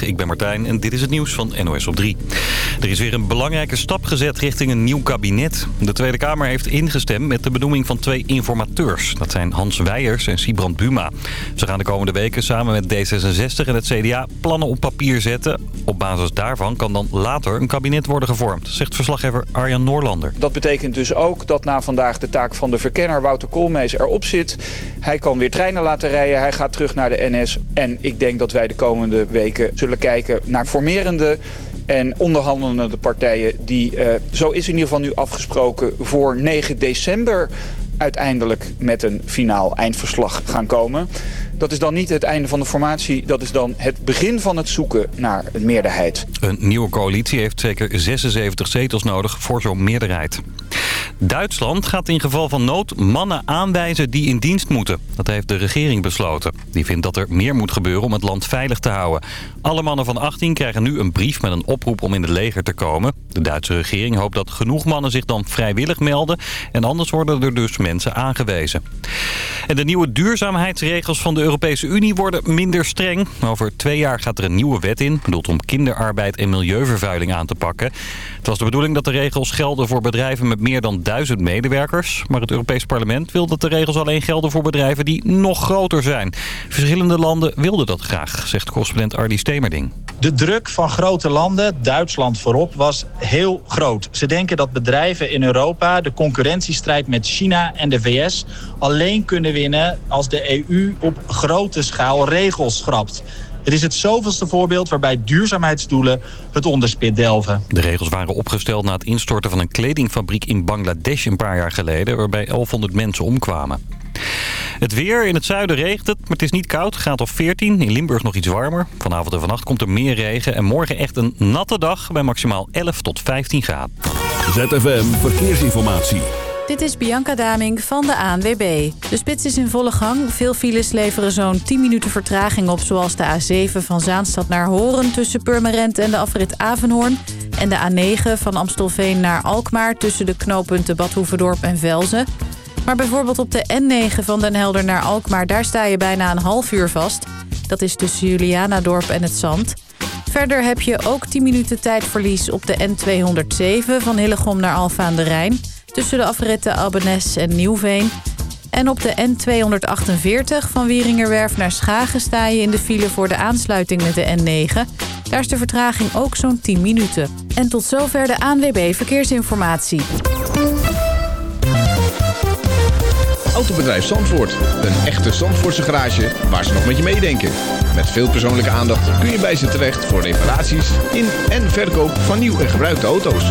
Ik ben Martijn en dit is het nieuws van NOS op 3. Er is weer een belangrijke stap gezet richting een nieuw kabinet. De Tweede Kamer heeft ingestemd met de benoeming van twee informateurs. Dat zijn Hans Weijers en Sibrand Buma. Ze gaan de komende weken samen met D66 en het CDA plannen op papier zetten. Op basis daarvan kan dan later een kabinet worden gevormd, zegt verslaggever Arjan Noorlander. Dat betekent dus ook dat na vandaag de taak van de verkenner Wouter Koolmees erop zit. Hij kan weer treinen laten rijden, hij gaat terug naar de NS. En ik denk dat wij de komende weken kijken naar formerende en onderhandelende partijen die, uh, zo is in ieder geval nu afgesproken, voor 9 december uiteindelijk met een finaal eindverslag gaan komen. Dat is dan niet het einde van de formatie. Dat is dan het begin van het zoeken naar een meerderheid. Een nieuwe coalitie heeft zeker 76 zetels nodig voor zo'n meerderheid. Duitsland gaat in geval van nood mannen aanwijzen die in dienst moeten. Dat heeft de regering besloten. Die vindt dat er meer moet gebeuren om het land veilig te houden. Alle mannen van 18 krijgen nu een brief met een oproep om in het leger te komen. De Duitse regering hoopt dat genoeg mannen zich dan vrijwillig melden. En anders worden er dus mensen aangewezen. En de nieuwe duurzaamheidsregels van de Europese Unie worden minder streng. Over twee jaar gaat er een nieuwe wet in, bedoeld om kinderarbeid en milieuvervuiling aan te pakken. Het was de bedoeling dat de regels gelden voor bedrijven met meer dan duizend medewerkers. Maar het Europees Parlement wil dat de regels alleen gelden voor bedrijven die nog groter zijn. Verschillende landen wilden dat graag, zegt correspondent Ardi Stemerding. De druk van grote landen, Duitsland voorop, was heel groot. Ze denken dat bedrijven in Europa de concurrentiestrijd met China en de VS alleen kunnen winnen als de EU op grote schaal regels schrapt. Het is het zoveelste voorbeeld waarbij duurzaamheidsdoelen het onderspit delven. De regels waren opgesteld na het instorten van een kledingfabriek in Bangladesh een paar jaar geleden... waarbij 1100 mensen omkwamen. Het weer, in het zuiden regent het, maar het is niet koud. Gaat op 14, in Limburg nog iets warmer. Vanavond en vannacht komt er meer regen en morgen echt een natte dag... bij maximaal 11 tot 15 graden. ZFM Verkeersinformatie. Dit is Bianca Daming van de ANWB. De spits is in volle gang. Veel files leveren zo'n 10 minuten vertraging op... zoals de A7 van Zaanstad naar Horen tussen Purmerend en de afrit Avenhoorn... en de A9 van Amstelveen naar Alkmaar... tussen de knooppunten Badhoevedorp en Velzen. Maar bijvoorbeeld op de N9 van Den Helder naar Alkmaar... daar sta je bijna een half uur vast. Dat is tussen Julianadorp en het Zand... Verder heb je ook 10 minuten tijdverlies op de N207 van Hillegom naar Alfa aan de Rijn tussen de afritten Albenes en Nieuwveen. En op de N248 van Wieringerwerf naar Schagen sta je in de file voor de aansluiting met de N9. Daar is de vertraging ook zo'n 10 minuten. En tot zover de ANWB Verkeersinformatie. Autobedrijf Zandvoort. Een echte Zandvoortse garage waar ze nog met je meedenken. Met veel persoonlijke aandacht kun je bij ze terecht voor reparaties in en verkoop van nieuw en gebruikte auto's.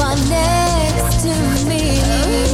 are next to me.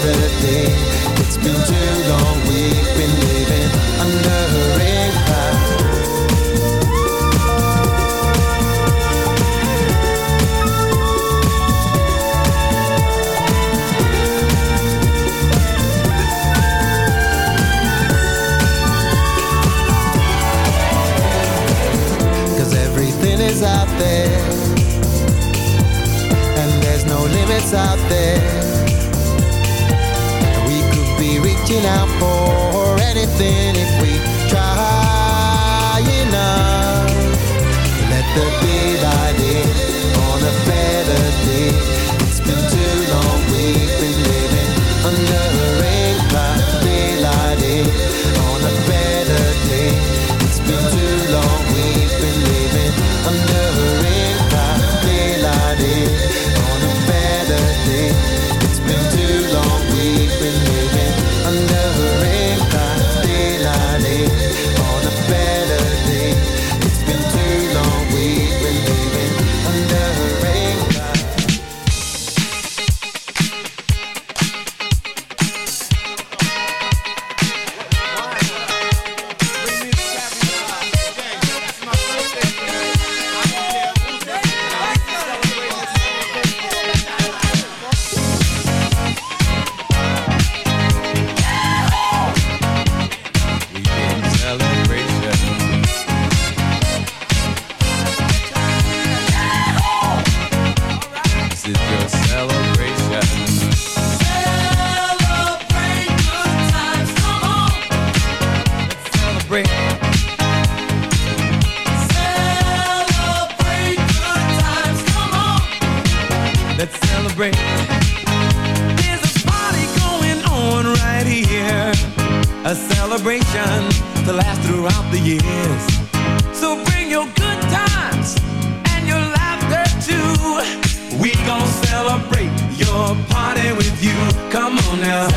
celebrate your party with you. Come on now.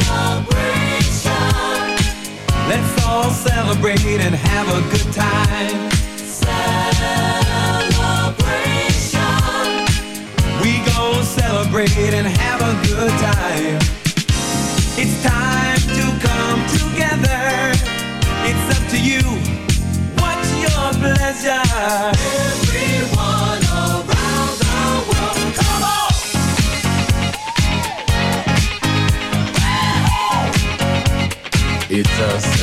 Celebration. Let's all celebrate and have a good time. Celebration. We gon' celebrate and have a good time. It's time to come together. It's up to you. What's your pleasure? Everyone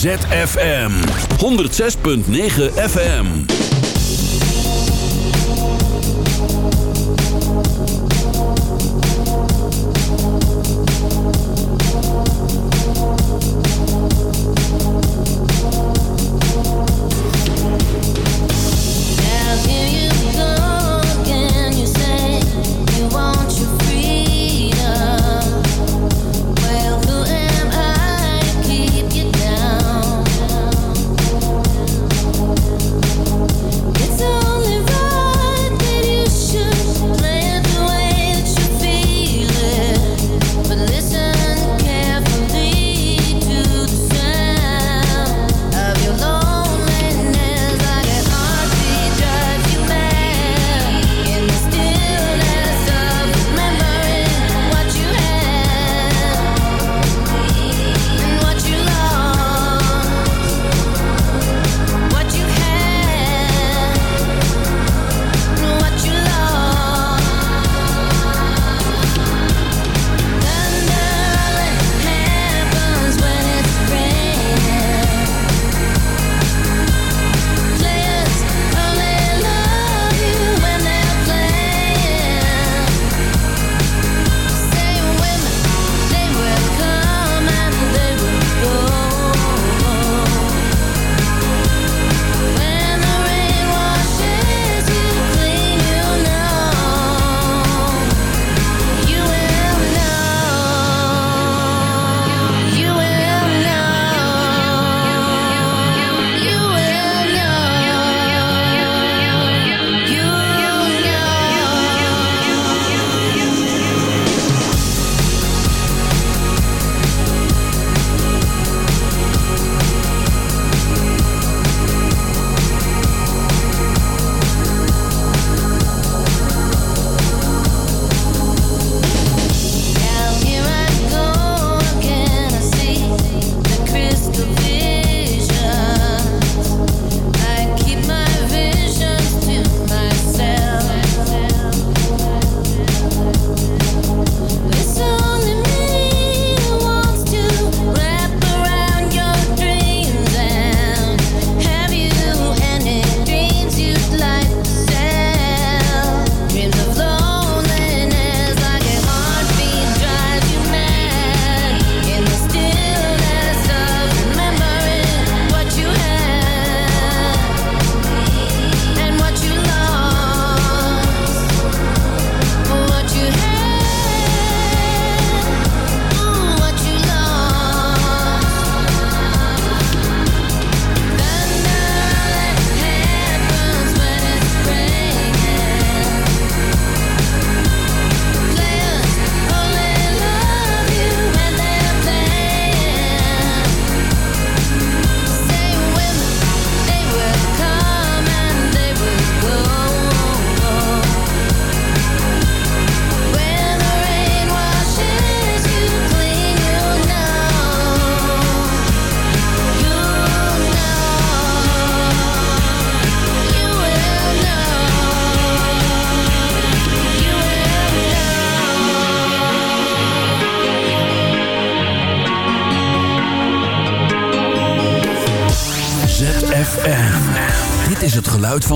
ZFM 106.9 FM.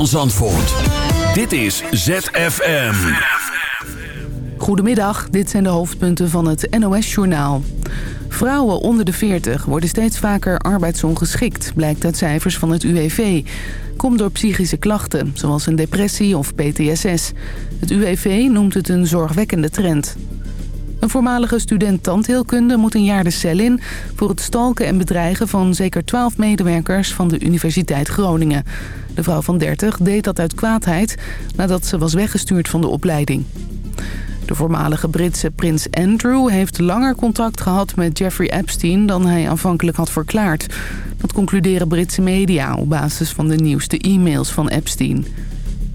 Zandvoort. Dit is ZFM. Goedemiddag, dit zijn de hoofdpunten van het NOS-journaal. Vrouwen onder de 40 worden steeds vaker arbeidsongeschikt... blijkt uit cijfers van het UWV. Komt door psychische klachten, zoals een depressie of PTSS. Het UWV noemt het een zorgwekkende trend. Een voormalige student tandheelkunde moet een jaar de cel in... voor het stalken en bedreigen van zeker 12 medewerkers van de Universiteit Groningen. De vrouw van 30 deed dat uit kwaadheid nadat ze was weggestuurd van de opleiding. De voormalige Britse prins Andrew heeft langer contact gehad met Jeffrey Epstein dan hij aanvankelijk had verklaard. Dat concluderen Britse media op basis van de nieuwste e-mails van Epstein.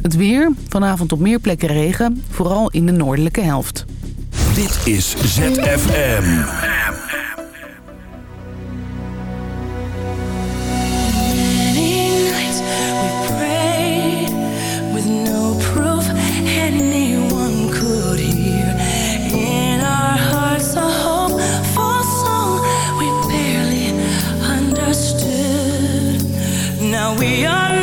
Het weer, vanavond op meer plekken regen, vooral in de noordelijke helft. Dit is ZFM. We are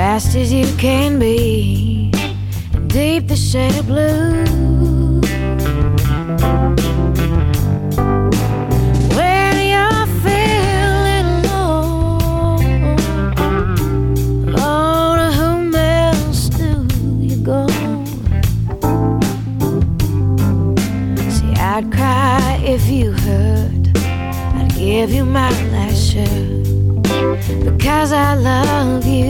fast as you can be, deep the shade of blue. When you alone, oh, to whom else do you go? See, I'd cry if you hurt. I'd give you my last shirt because I love you.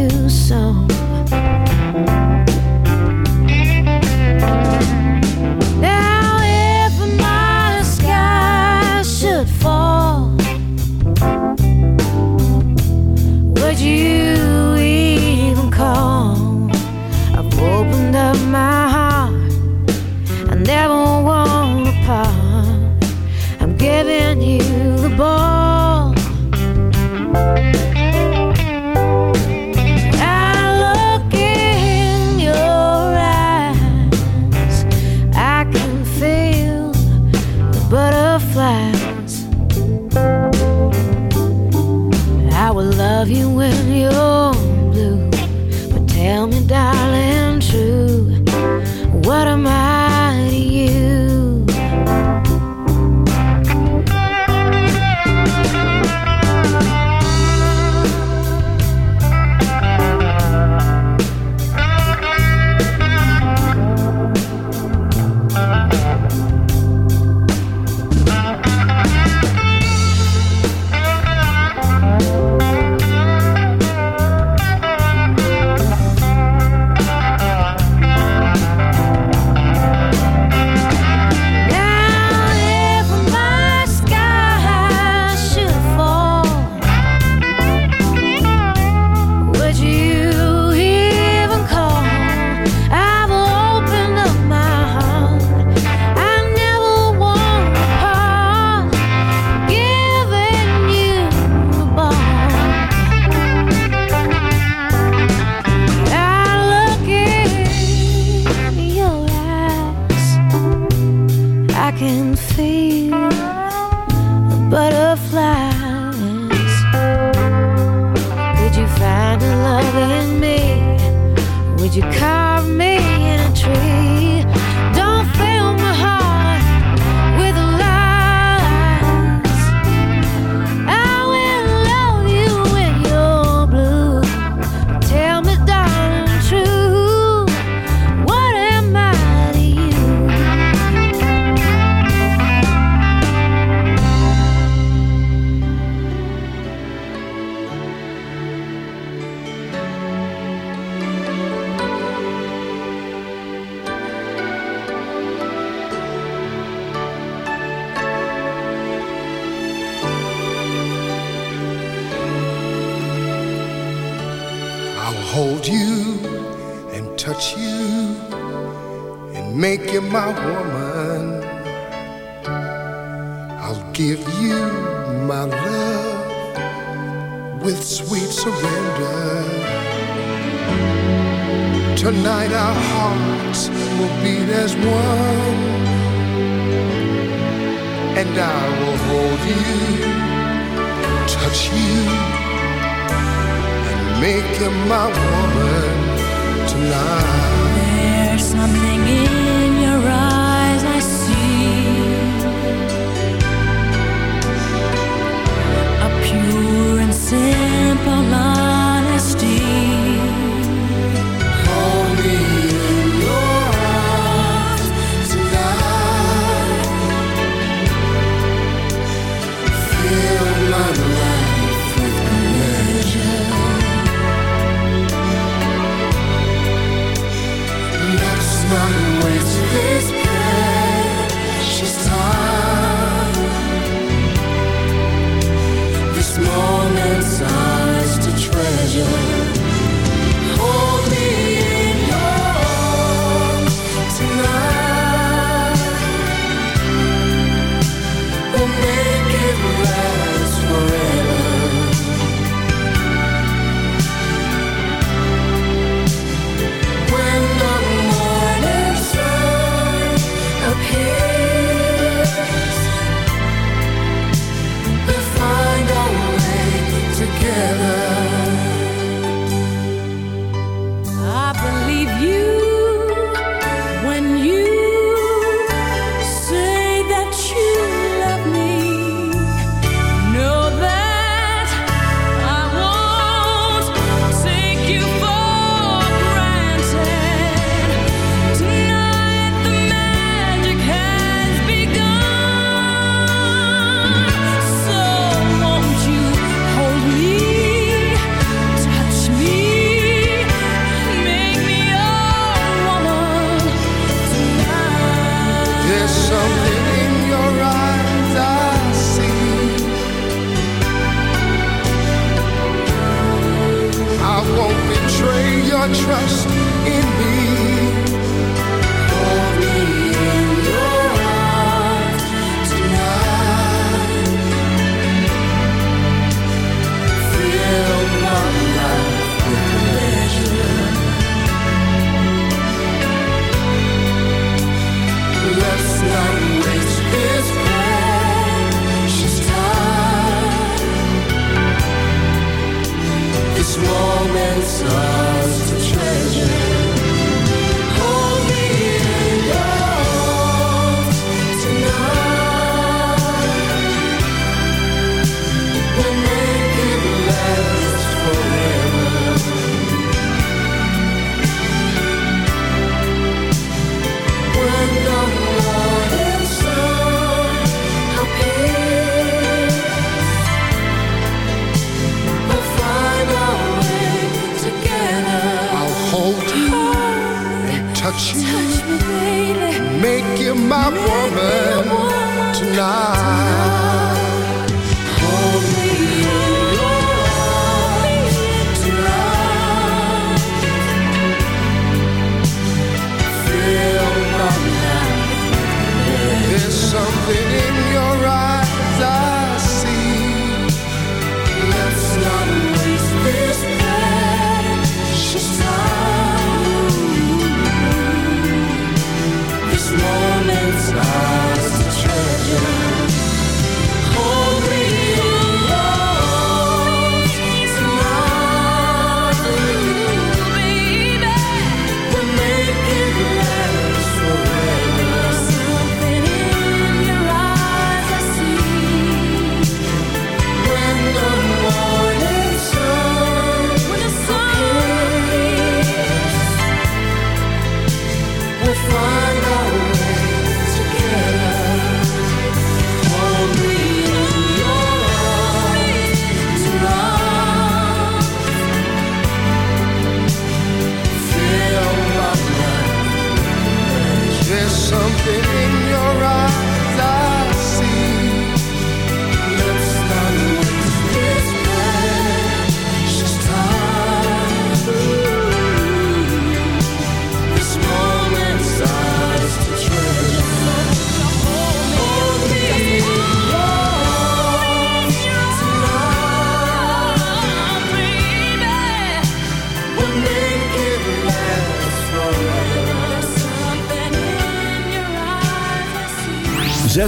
my woman tonight. There's something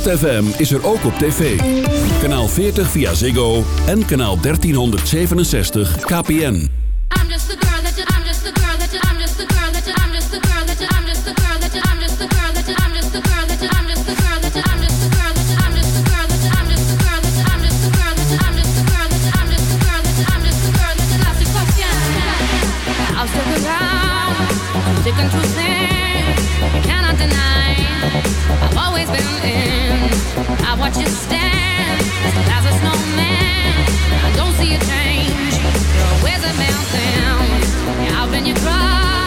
ZFM is er ook op tv. Kanaal 40 via Ziggo en kanaal 1367 KPN. I'm just the I'm just the girl that I'm just the girl that I'm just the girl that I'm just the girl that I'm just girl that I'm just the girl that I'm just girl that I'm just girl that I'm just girl I watch you stand, as a snowman. I don't see a change. Your cross,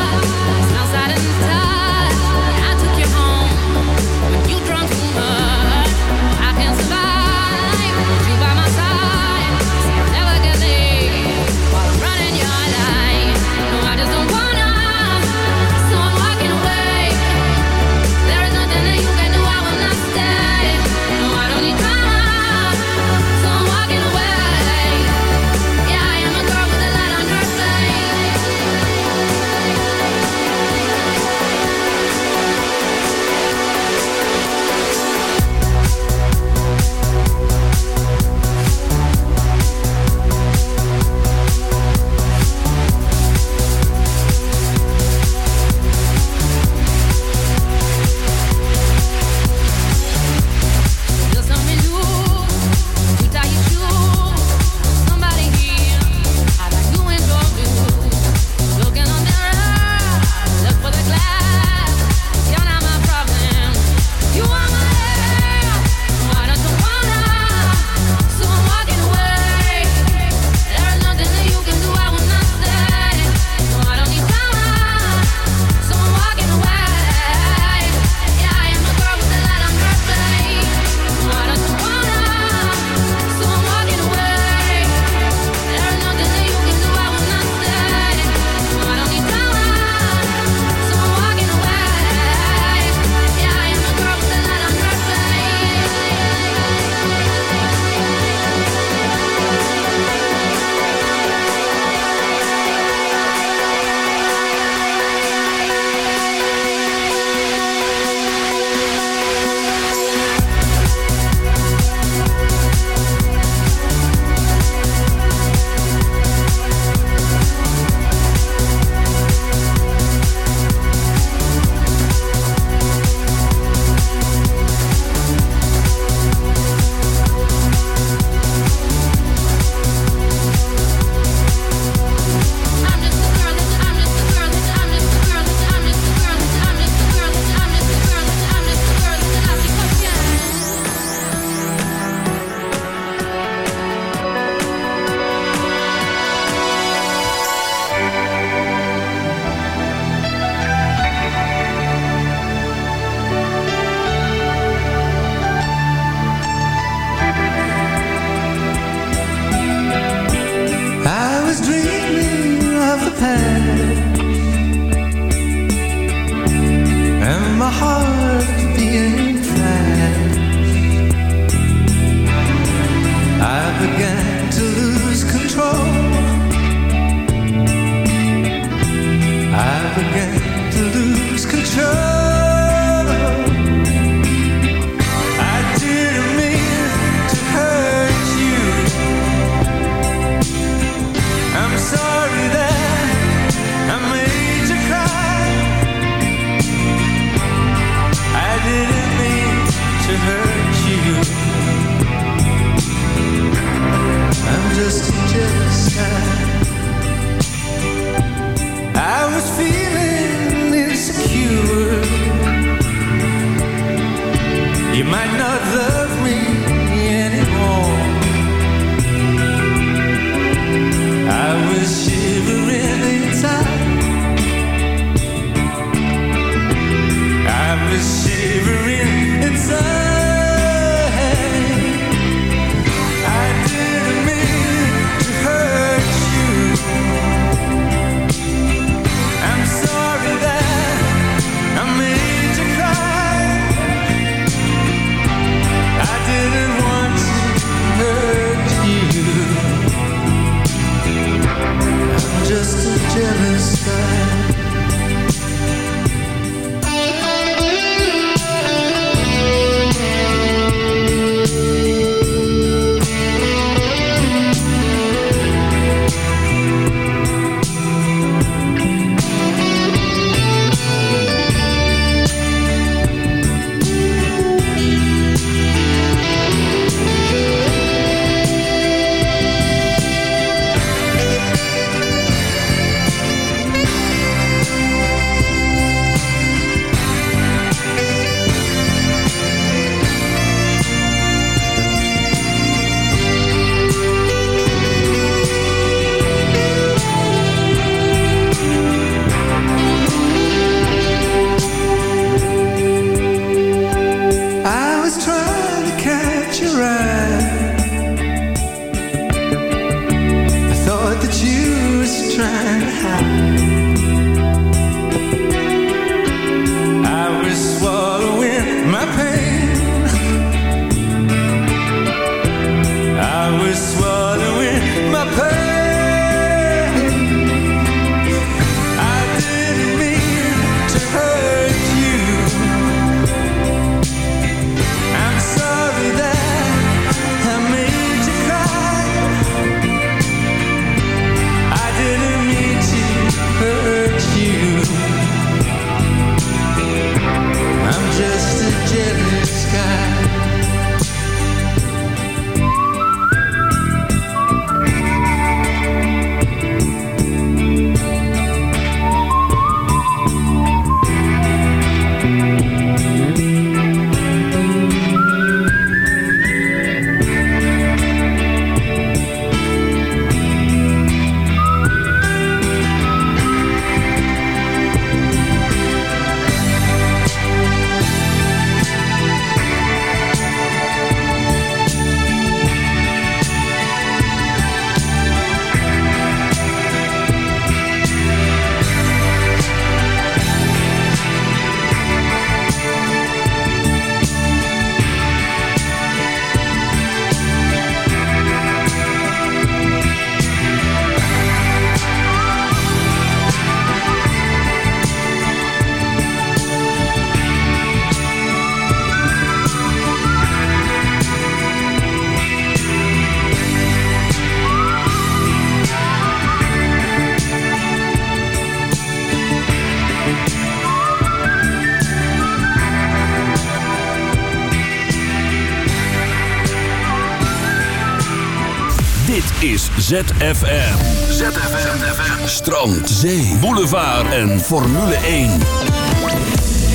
ZFM. ZFM. ZFM. Strand, zee, boulevard en Formule 1.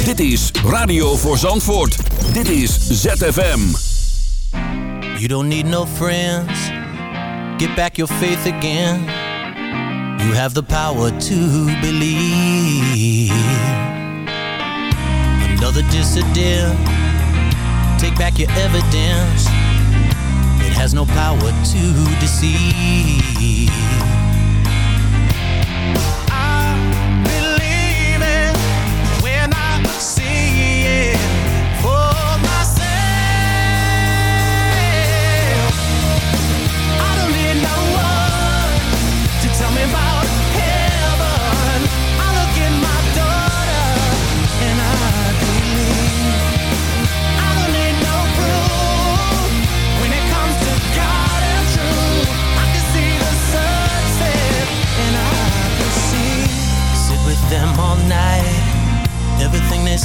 Dit is Radio voor Zandvoort. Dit is ZFM. You don't need no friends. Get back your faith again. You have the power to believe. Another dissident. Take back your evidence. has no power to deceive.